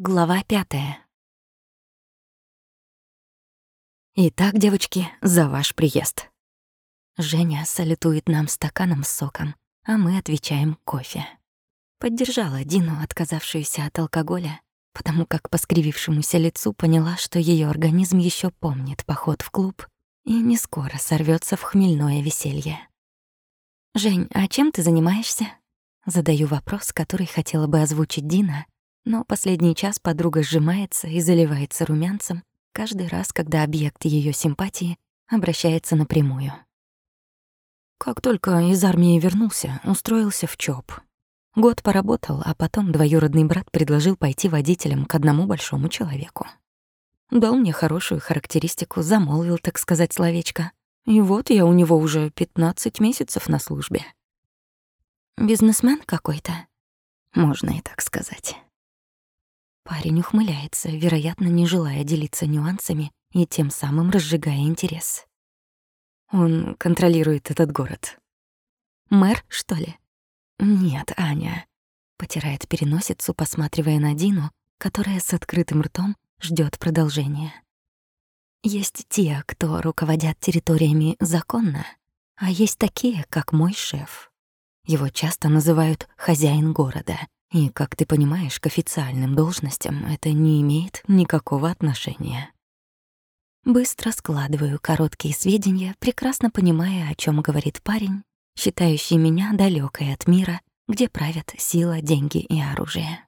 Глава пятая. Итак, девочки, за ваш приезд. Женя салютует нам стаканом с соком, а мы отвечаем кофе. Поддержала Дину, отказавшуюся от алкоголя, потому как по скривившемуся лицу поняла, что ее организм еще помнит поход в клуб и не скоро сорвется в хмельное веселье. «Жень, а чем ты занимаешься?» Задаю вопрос, который хотела бы озвучить Дина, но последний час подруга сжимается и заливается румянцем каждый раз, когда объект ее симпатии обращается напрямую. Как только из армии вернулся, устроился в ЧОП. Год поработал, а потом двоюродный брат предложил пойти водителем к одному большому человеку. Дал мне хорошую характеристику, замолвил, так сказать, словечко. И вот я у него уже 15 месяцев на службе. Бизнесмен какой-то, можно и так сказать. Парень ухмыляется, вероятно, не желая делиться нюансами и тем самым разжигая интерес. Он контролирует этот город. Мэр, что ли? Нет, Аня. Потирает переносицу, посматривая на Дину, которая с открытым ртом ждет продолжения. Есть те, кто руководят территориями законно, а есть такие, как мой шеф. Его часто называют «хозяин города», и, как ты понимаешь, к официальным должностям это не имеет никакого отношения. Быстро складываю короткие сведения, прекрасно понимая, о чем говорит парень, считающий меня далекой от мира, где правят сила, деньги и оружие.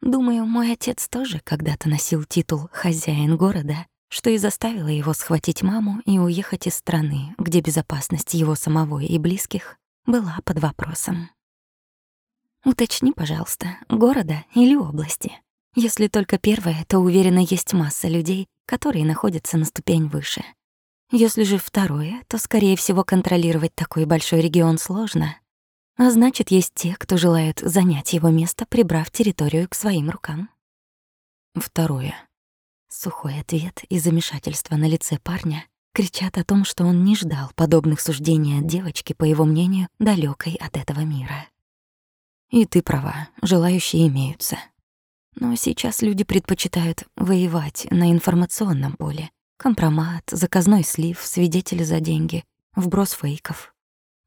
Думаю, мой отец тоже когда-то носил титул «хозяин города», что и заставило его схватить маму и уехать из страны, где безопасность его самого и близких была под вопросом. Уточни, пожалуйста, города или области. Если только первое, то уверена, есть масса людей, которые находятся на ступень выше. Если же второе, то, скорее всего, контролировать такой большой регион сложно. А значит, есть те, кто желают занять его место, прибрав территорию к своим рукам. Второе. Сухой ответ и замешательство на лице парня кричат о том, что он не ждал подобных суждений от девочки, по его мнению, далекой от этого мира. И ты права, желающие имеются. Но сейчас люди предпочитают воевать на информационном поле. Компромат, заказной слив, свидетели за деньги, вброс фейков.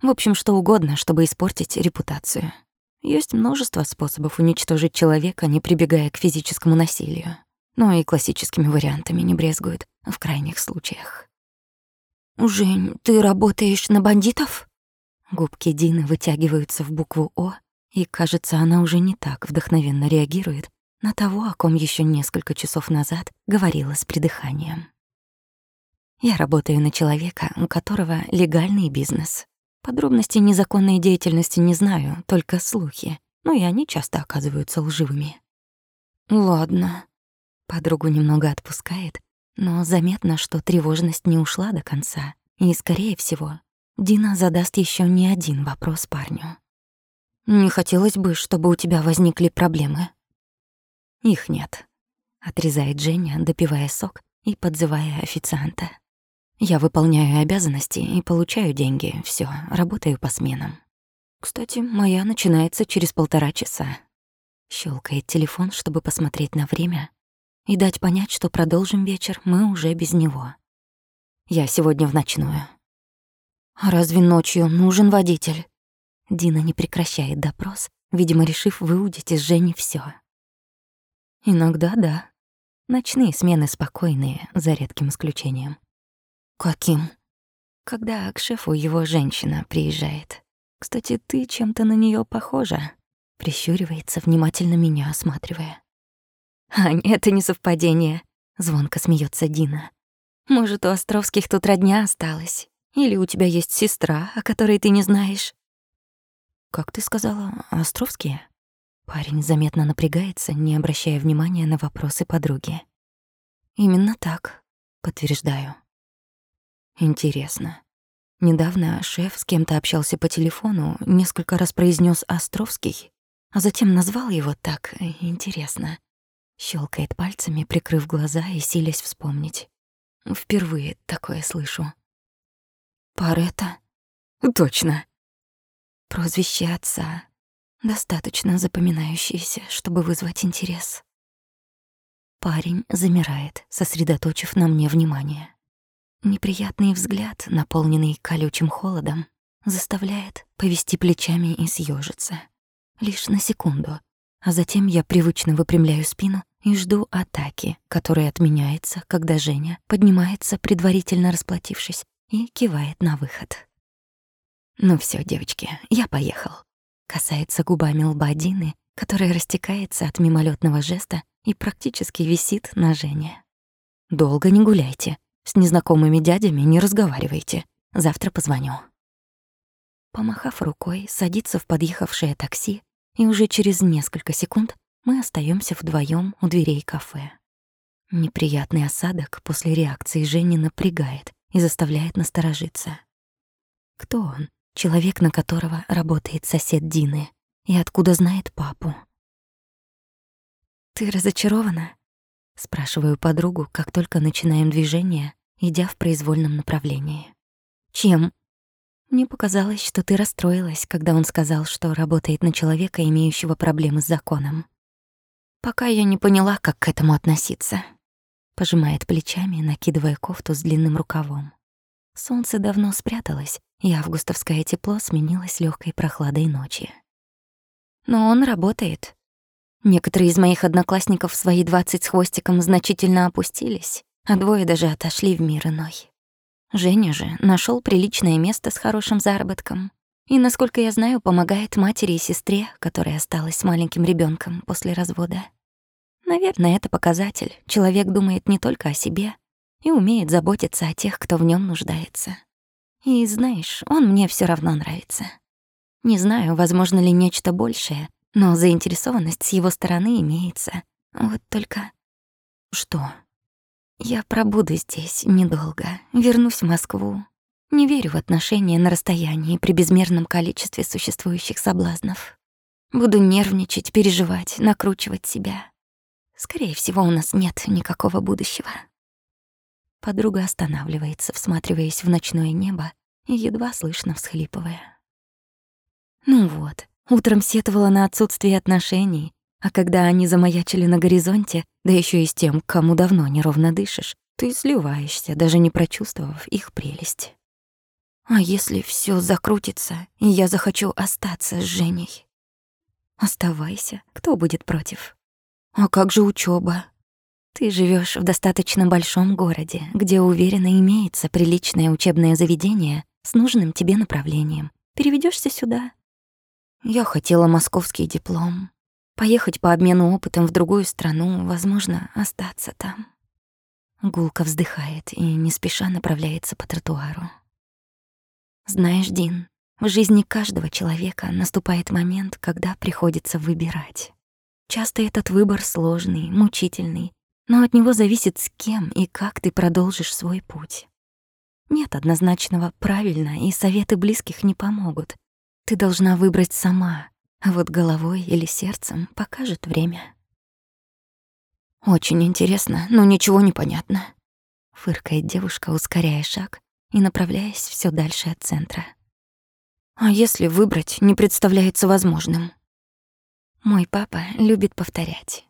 В общем, что угодно, чтобы испортить репутацию. Есть множество способов уничтожить человека, не прибегая к физическому насилию. Но и классическими вариантами не брезгуют в крайних случаях. «Жень, ты работаешь на бандитов?» Губки Дины вытягиваются в букву «О», и, кажется, она уже не так вдохновенно реагирует на того, о ком еще несколько часов назад говорила с придыханием. Я работаю на человека, у которого легальный бизнес. Подробностей незаконной деятельности не знаю, только слухи, но и они часто оказываются лживыми. Ладно. Подругу немного отпускает, но заметно, что тревожность не ушла до конца, и, скорее всего, Дина задаст еще не один вопрос парню. «Не хотелось бы, чтобы у тебя возникли проблемы». «Их нет», — отрезает Женя, допивая сок и подзывая официанта. «Я выполняю обязанности и получаю деньги, все, работаю по сменам. Кстати, моя начинается через полтора часа». Щелкает телефон, чтобы посмотреть на время, и дать понять, что продолжим вечер мы уже без него. Я сегодня в ночную. А разве ночью нужен водитель? Дина не прекращает допрос, видимо, решив выудить из Жени все. Иногда да. Ночные смены спокойные, за редким исключением. Каким? Когда к шефу его женщина приезжает. Кстати, ты чем-то на нее похожа. Прищуривается, внимательно меня осматривая. «Ань, это не совпадение», — звонко смеется Дина. «Может, у Островских тут родня осталась? Или у тебя есть сестра, о которой ты не знаешь?» «Как ты сказала, Островские?» Парень заметно напрягается, не обращая внимания на вопросы подруги. «Именно так», — подтверждаю. «Интересно. Недавно шеф с кем-то общался по телефону, несколько раз произнес Островский, а затем назвал его так. Интересно. Щелкает пальцами, прикрыв глаза и силясь вспомнить. Впервые такое слышу. Парета? Точно. Прозвище отца. Достаточно запоминающееся, чтобы вызвать интерес. парень замирает, сосредоточив на мне внимание. Неприятный взгляд, наполненный колючим холодом, заставляет повести плечами и съежиться. Лишь на секунду, а затем я привычно выпрямляю спину и жду атаки, которая отменяется, когда Женя поднимается, предварительно расплатившись, и кивает на выход. «Ну все, девочки, я поехал». Касается губами лба Дины, которая растекается от мимолетного жеста и практически висит на Жене. «Долго не гуляйте, с незнакомыми дядями не разговаривайте. Завтра позвоню». Помахав рукой, садится в подъехавшее такси, и уже через несколько секунд мы остаемся вдвоем у дверей кафе. Неприятный осадок после реакции Жени напрягает и заставляет насторожиться. Кто он? Человек, на которого работает сосед Дины. И откуда знает папу? «Ты разочарована?» — спрашиваю подругу, как только начинаем движение, идя в произвольном направлении. «Чем?» Мне показалось, что ты расстроилась, когда он сказал, что работает на человека, имеющего проблемы с законом. Пока я не поняла, как к этому относиться. Пожимает плечами, накидывая кофту с длинным рукавом. Солнце давно спряталось, и августовское тепло сменилось легкой прохладой ночи. Но он работает. Некоторые из моих одноклассников в свои двадцать с хвостиком значительно опустились, а двое даже отошли в мир иной. Женя же нашел приличное место с хорошим заработком. И, насколько я знаю, помогает матери и сестре, которая осталась с маленьким ребенком после развода. Наверное, это показатель. Человек думает не только о себе и умеет заботиться о тех, кто в нем нуждается. И знаешь, он мне все равно нравится. Не знаю, возможно ли нечто большее, но заинтересованность с его стороны имеется. Вот только... Что? Я пробуду здесь недолго, вернусь в Москву. Не верю в отношения на расстоянии при безмерном количестве существующих соблазнов. Буду нервничать, переживать, накручивать себя. Скорее всего, у нас нет никакого будущего. Подруга останавливается, всматриваясь в ночное небо едва слышно всхлипывая. Ну вот, утром сетовала на отсутствие отношений, а когда они замаячили на горизонте, да еще и с тем, кому давно неровно дышишь, ты сливаешься, даже не прочувствовав их прелесть. А если все закрутится, и я захочу остаться с Женей? Оставайся, кто будет против? А как же учеба? Ты живешь в достаточно большом городе, где уверенно имеется приличное учебное заведение с нужным тебе направлением. Переведешься сюда. Я хотела московский диплом, Поехать по обмену опытом в другую страну, возможно, остаться там. Гулка вздыхает и не спеша направляется по тротуару. Знаешь, Дин, в жизни каждого человека наступает момент, когда приходится выбирать. Часто этот выбор сложный, мучительный, но от него зависит, с кем и как ты продолжишь свой путь. Нет однозначного «правильно», и советы близких не помогут. Ты должна выбрать сама, а вот головой или сердцем покажет время. «Очень интересно, но ничего не понятно», — фыркает девушка, ускоряя шаг и направляясь все дальше от центра. «А если выбрать не представляется возможным?» Мой папа любит повторять.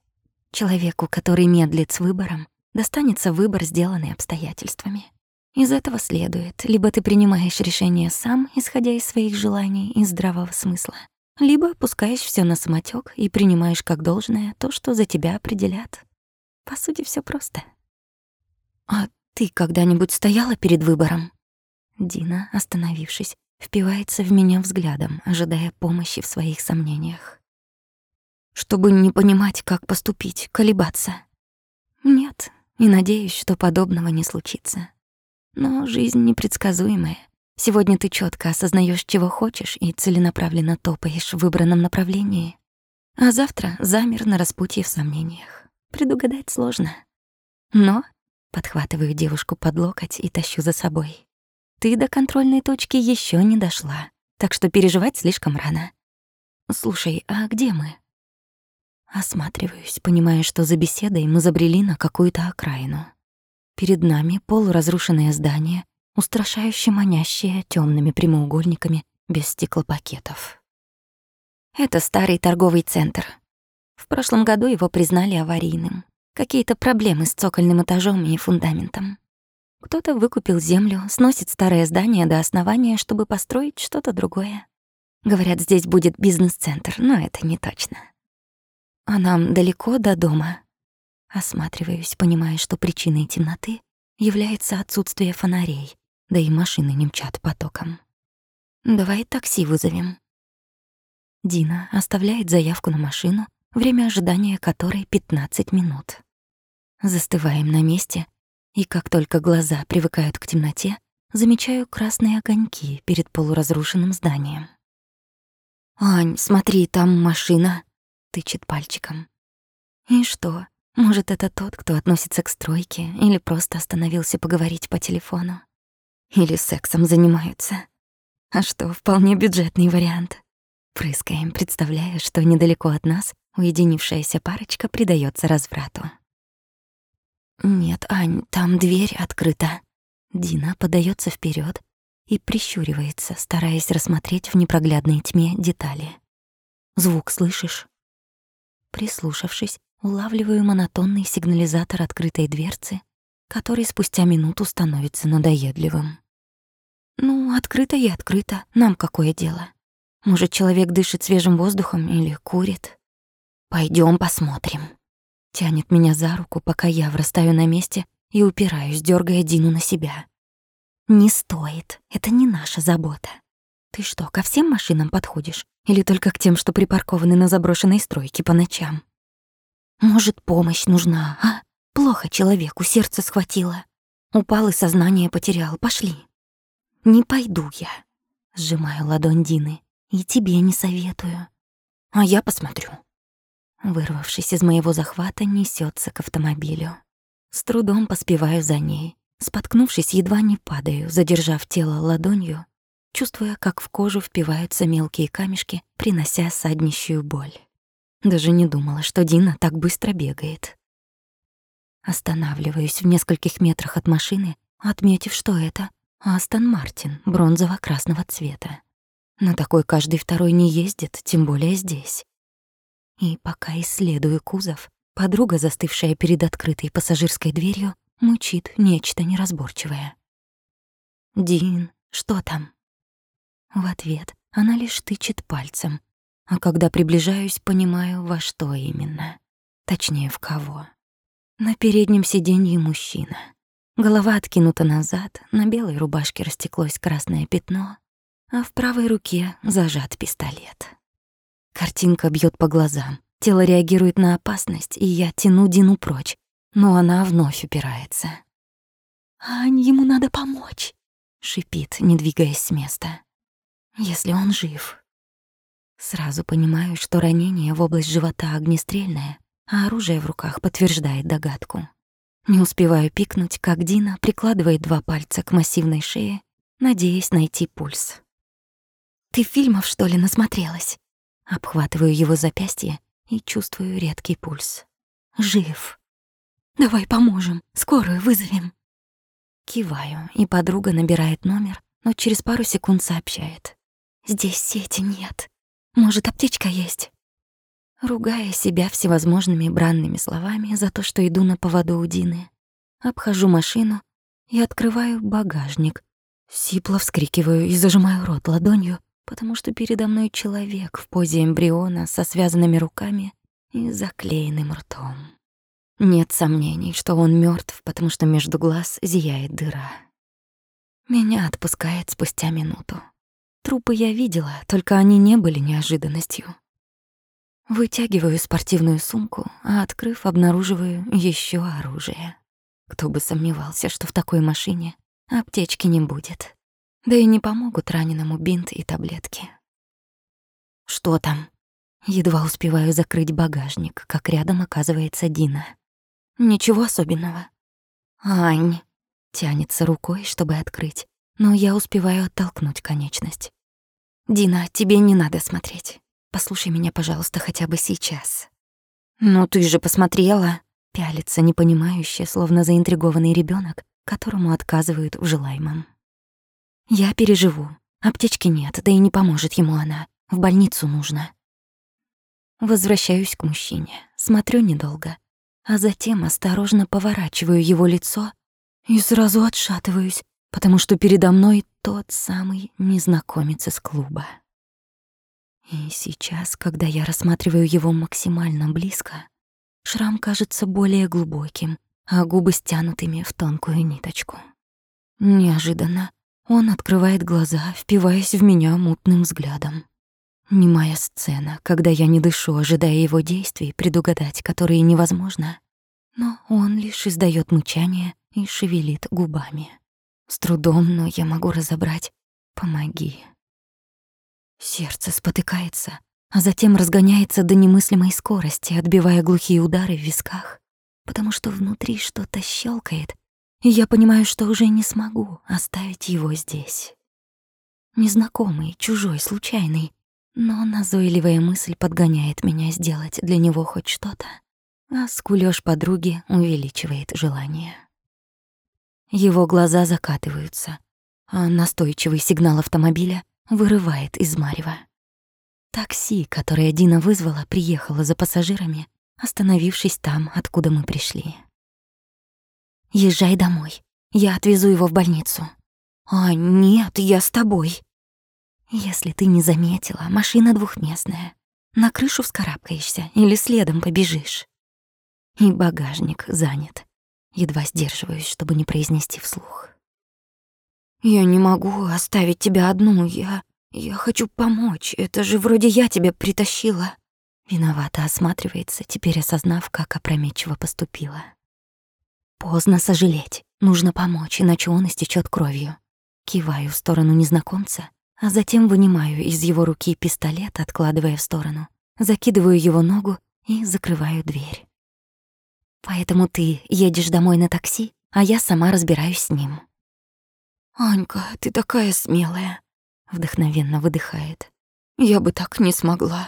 Человеку, который медлит с выбором, достанется выбор, сделанный обстоятельствами. Из этого следует, либо ты принимаешь решение сам, исходя из своих желаний и здравого смысла, либо опускаешь все на самотек и принимаешь как должное то, что за тебя определят. По сути, все просто. А ты когда-нибудь стояла перед выбором? Дина, остановившись, впивается в меня взглядом, ожидая помощи в своих сомнениях. Чтобы не понимать, как поступить, колебаться. Нет, и надеюсь, что подобного не случится. Но жизнь непредсказуемая, Сегодня ты четко осознаешь, чего хочешь, и целенаправленно топаешь в выбранном направлении. А завтра замер на распутье в сомнениях. Предугадать сложно. Но подхватываю девушку под локоть и тащу за собой. Ты до контрольной точки еще не дошла, так что переживать слишком рано. Слушай, а где мы? Осматриваюсь, понимая, что за беседой мы забрели на какую-то окраину. Перед нами полуразрушенное здание, устрашающе манящие темными прямоугольниками без стеклопакетов. Это старый торговый центр. В прошлом году его признали аварийным. Какие-то проблемы с цокольным этажом и фундаментом. Кто-то выкупил землю, сносит старое здание до основания, чтобы построить что-то другое. Говорят, здесь будет бизнес-центр, но это не точно. А нам далеко до дома. Осматриваюсь, понимая, что причиной темноты является отсутствие фонарей, да и машины не мчат потоком. Давай такси вызовем. Дина оставляет заявку на машину, время ожидания которой 15 минут. Застываем на месте, и как только глаза привыкают к темноте, замечаю красные огоньки перед полуразрушенным зданием. «Ань, смотри, там машина!» — тычет пальчиком. «И что? Может, это тот, кто относится к стройке, или просто остановился поговорить по телефону? Или сексом занимаются? А что, вполне бюджетный вариант. Прыскаем, представляя, что недалеко от нас уединившаяся парочка предается разврату. «Нет, Ань, там дверь открыта». Дина подается вперед и прищуривается, стараясь рассмотреть в непроглядной тьме детали. «Звук слышишь?» Прислушавшись, улавливаю монотонный сигнализатор открытой дверцы, который спустя минуту становится надоедливым. «Ну, открыто и открыто, нам какое дело? Может, человек дышит свежим воздухом или курит? Пойдем посмотрим». Тянет меня за руку, пока я врастаю на месте и упираюсь, дергая Дину на себя. «Не стоит, это не наша забота. Ты что, ко всем машинам подходишь? Или только к тем, что припаркованы на заброшенной стройке по ночам? Может, помощь нужна, а? Плохо человеку, сердце схватило. Упал и сознание потерял. Пошли». «Не пойду я», — сжимаю ладонь Дины. «И тебе не советую. А я посмотрю» вырвавшись из моего захвата, несется к автомобилю. С трудом поспеваю за ней. Споткнувшись, едва не падаю, задержав тело ладонью, чувствуя, как в кожу впиваются мелкие камешки, принося саднищую боль. Даже не думала, что Дина так быстро бегает. Останавливаюсь в нескольких метрах от машины, отметив, что это Астон Мартин бронзово-красного цвета. На такой каждый второй не ездит, тем более здесь. И пока исследую кузов, подруга, застывшая перед открытой пассажирской дверью, мучит нечто неразборчивое. «Дин, что там?» В ответ она лишь тычет пальцем, а когда приближаюсь, понимаю, во что именно. Точнее, в кого. На переднем сиденье мужчина. Голова откинута назад, на белой рубашке растеклось красное пятно, а в правой руке зажат пистолет. Картинка бьет по глазам. Тело реагирует на опасность, и я тяну Дину прочь, но она вновь упирается. «Ань, ему надо помочь», — шипит, не двигаясь с места. «Если он жив». Сразу понимаю, что ранение в область живота огнестрельное, а оружие в руках подтверждает догадку. Не успеваю пикнуть, как Дина прикладывает два пальца к массивной шее, надеясь найти пульс. «Ты фильмов, что ли, насмотрелась?» Обхватываю его запястье и чувствую редкий пульс. Жив. Давай поможем, скорую вызовем. Киваю, и подруга набирает номер, но через пару секунд сообщает. Здесь сети нет. Может, аптечка есть? Ругая себя всевозможными бранными словами за то, что иду на поводу у Дины, обхожу машину и открываю багажник. Сипло вскрикиваю и зажимаю рот ладонью, потому что передо мной человек в позе эмбриона со связанными руками и заклеенным ртом. Нет сомнений, что он мертв, потому что между глаз зияет дыра. Меня отпускает спустя минуту. Трупы я видела, только они не были неожиданностью. Вытягиваю спортивную сумку, а открыв, обнаруживаю еще оружие. Кто бы сомневался, что в такой машине аптечки не будет. Да и не помогут раненому бинт и таблетки. Что там? Едва успеваю закрыть багажник, как рядом оказывается Дина. Ничего особенного. Ань тянется рукой, чтобы открыть, но я успеваю оттолкнуть конечность. Дина, тебе не надо смотреть. Послушай меня, пожалуйста, хотя бы сейчас. Ну ты же посмотрела, пялится непонимающе, словно заинтригованный ребенок, которому отказывают в желаемом. Я переживу. Аптечки нет, да и не поможет ему она. В больницу нужно. Возвращаюсь к мужчине. Смотрю недолго. а затем осторожно поворачиваю его лицо и сразу отшатываюсь, потому что передо мной тот самый незнакомец из клуба. И сейчас, когда я рассматриваю его максимально близко, шрам кажется более глубоким, а губы стянутыми в тонкую ниточку. Неожиданно он открывает глаза, впиваясь в меня мутным взглядом. Немая сцена, когда я не дышу, ожидая его действий, предугадать которые невозможно. Но он лишь издаёт мычание и шевелит губами. С трудом, но я могу разобрать «помоги». Сердце спотыкается, а затем разгоняется до немыслимой скорости, отбивая глухие удары в висках, потому что внутри что-то щелкает, и я понимаю, что уже не смогу оставить его здесь. Незнакомый, чужой, случайный, но назойливая мысль подгоняет меня сделать для него хоть что-то, а скулёж подруги увеличивает желание. Его глаза закатываются, а настойчивый сигнал автомобиля вырывает из марева. Такси, которое Дина вызвала, приехало за пассажирами, остановившись там, откуда мы пришли. «Езжай домой. Я отвезу его в больницу». «А, нет, я с тобой». «Если ты не заметила, машина двухместная. На крышу вскарабкаешься или следом побежишь». И багажник занят. Едва сдерживаюсь, чтобы не произнести вслух. «Я не могу оставить тебя одну. Я... я хочу помочь. Это же вроде я тебя притащила». Виновато осматривается, теперь осознав, как опрометчиво поступила. Поздно сожалеть. Нужно помочь, иначе он истечет кровью. Киваю в сторону незнакомца, а затем вынимаю из его руки пистолет, откладывая в сторону. Закидываю его ногу и закрываю дверь. Поэтому ты едешь домой на такси, а я сама разбираюсь с ним. «Анька, ты такая смелая», — вдохновенно выдыхает. «Я бы так не смогла».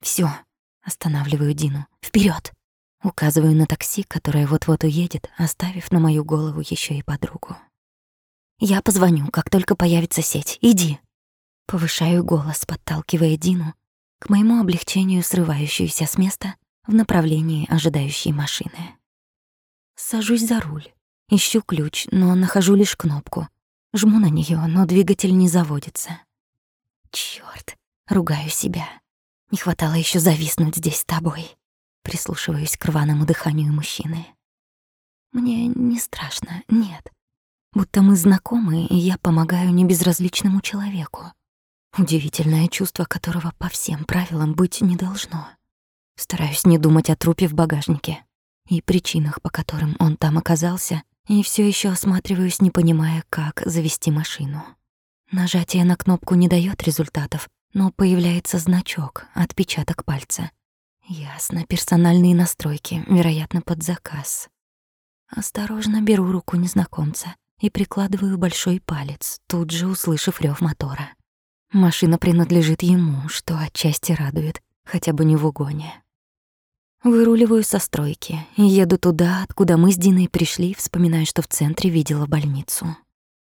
Всё, останавливаю Дину. Вперёд! Указываю на такси, которое вот-вот уедет, оставив на мою голову ещё и подругу. «Я позвоню, как только появится сеть. Иди!» Повышаю голос, подталкивая Дину, к моему облегчению срывающуюся с места в направлении ожидающей машины. Сажусь за руль. Ищу ключ, но нахожу лишь кнопку. Жму на нее, но двигатель не заводится. Чёрт, ругаю себя. Не хватало еще зависнуть здесь с тобой. Прислушиваюсь к рваному дыханию мужчины. Мне не страшно, нет. Будто мы знакомы, и я помогаю небезразличному человеку. Удивительное чувство, которого по всем правилам быть не должно. Стараюсь не думать о трупе в багажнике и причинах, по которым он там оказался, и все еще осматриваюсь, не понимая, как завести машину. Нажатие на кнопку не дает результатов, но появляется значок, отпечаток пальца. Ясно, персональные настройки, вероятно, под заказ. Осторожно беру руку незнакомца и прикладываю большой палец, тут же услышав рев мотора. Машина принадлежит ему, что отчасти радует, хотя бы не в угоне. Выруливаю со стройки и еду туда, откуда мы с Диной пришли, вспоминая, что в центре видела больницу.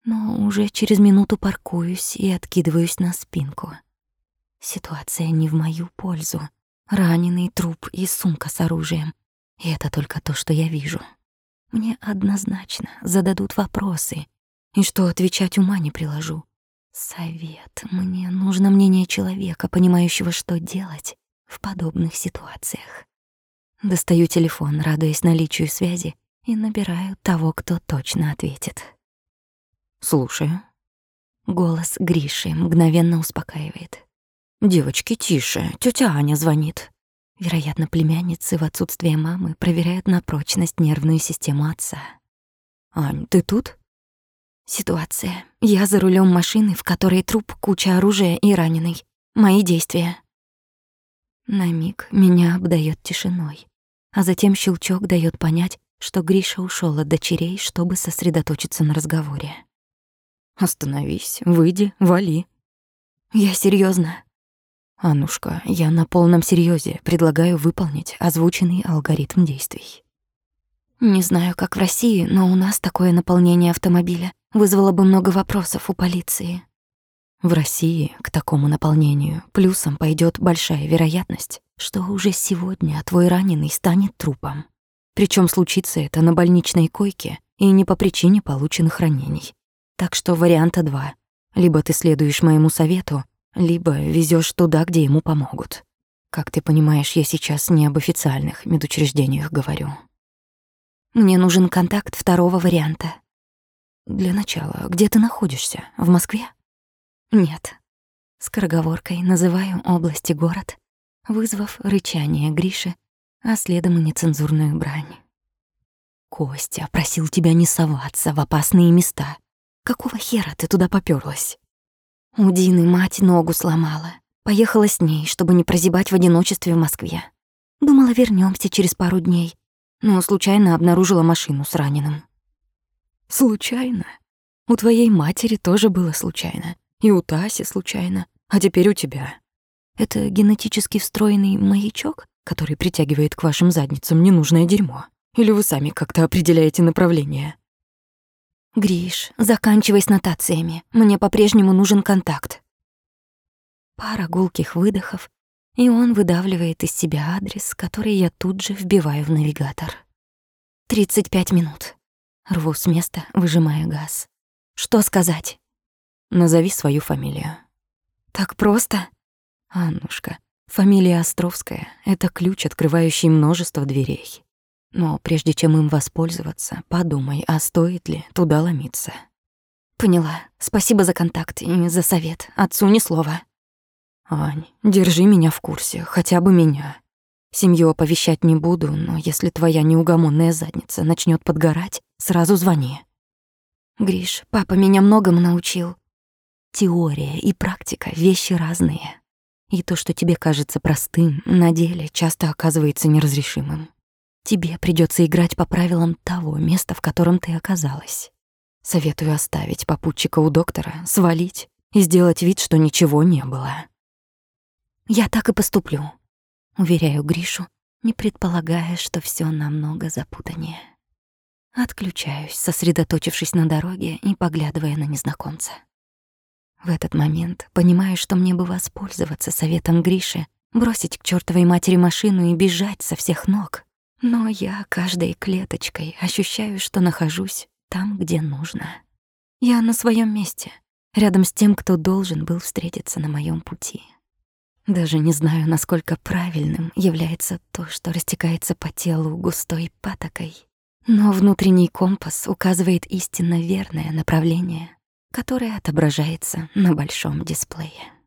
Но уже через минуту паркуюсь и откидываюсь на спинку. Ситуация не в мою пользу. Раненый труп и сумка с оружием. И это только то, что я вижу. Мне однозначно зададут вопросы, и что отвечать ума не приложу. Совет. Мне нужно мнение человека, понимающего, что делать в подобных ситуациях. Достаю телефон, радуясь наличию связи, и набираю того, кто точно ответит. «Слушаю». Голос Гриши мгновенно успокаивает. «Девочки, тише, тетя Аня звонит». Вероятно, племянницы в отсутствие мамы проверяют на прочность нервную систему отца. «Ань, ты тут?» Ситуация. Я за рулем машины, в которой труп, куча оружия и раненый. Мои действия. На миг меня обдает тишиной, а затем щелчок дает понять, что Гриша ушел от дочерей, чтобы сосредоточиться на разговоре. «Остановись, выйди, вали». «Я серьезно. «Аннушка, я на полном серьезе предлагаю выполнить озвученный алгоритм действий». «Не знаю, как в России, но у нас такое наполнение автомобиля вызвало бы много вопросов у полиции». В России к такому наполнению плюсом пойдет большая вероятность, что уже сегодня твой раненый станет трупом. Причем случится это на больничной койке и не по причине полученных ранений. Так что варианта два. Либо ты следуешь моему совету, либо везешь туда, где ему помогут. Как ты понимаешь, я сейчас не об официальных медучреждениях говорю. Мне нужен контакт второго варианта. Для начала, где ты находишься? В Москве? Нет. Скороговоркой называю области город, вызвав рычание Гриши, а следом и нецензурную брань. Костя просил тебя не соваться в опасные места. Какого хера ты туда попёрлась? У Дины мать ногу сломала. Поехала с ней, чтобы не прозябать в одиночестве в Москве. Думала, вернемся через пару дней, но случайно обнаружила машину с раненым. Случайно? У твоей матери тоже было случайно. И у Таси случайно. А теперь у тебя. Это генетически встроенный маячок, который притягивает к вашим задницам ненужное дерьмо? Или вы сами как-то определяете направление? Гриш, заканчивай с нотациями. Мне по-прежнему нужен контакт. Пара гулких выдохов, и он выдавливает из себя адрес, который я тут же вбиваю в навигатор. 35 минут. Рву с места, выжимая газ. Что сказать? Назови свою фамилию. Так просто? Аннушка, фамилия Островская — это ключ, открывающий множество дверей. Но прежде чем им воспользоваться, подумай, а стоит ли туда ломиться. Поняла. Спасибо за контакт и за совет. Отцу ни слова. Ань, держи меня в курсе, хотя бы меня. Семью оповещать не буду, но если твоя неугомонная задница начнет подгорать, сразу звони. Гриш, папа меня многому научил. Теория и практика — вещи разные. И то, что тебе кажется простым, на деле часто оказывается неразрешимым. Тебе придется играть по правилам того места, в котором ты оказалась. Советую оставить попутчика у доктора, свалить и сделать вид, что ничего не было. Я так и поступлю, уверяю Гришу, не предполагая, что все намного запутаннее. Отключаюсь, сосредоточившись на дороге и поглядывая на незнакомца. В этот момент понимаю, что мне бы воспользоваться советом Гриши, бросить к чёртовой матери машину и бежать со всех ног. Но я каждой клеточкой ощущаю, что нахожусь там, где нужно. Я на своем месте, рядом с тем, кто должен был встретиться на моем пути. Даже не знаю, насколько правильным является то, что растекается по телу густой патокой, но внутренний компас указывает истинно верное направление, которое отображается на большом дисплее.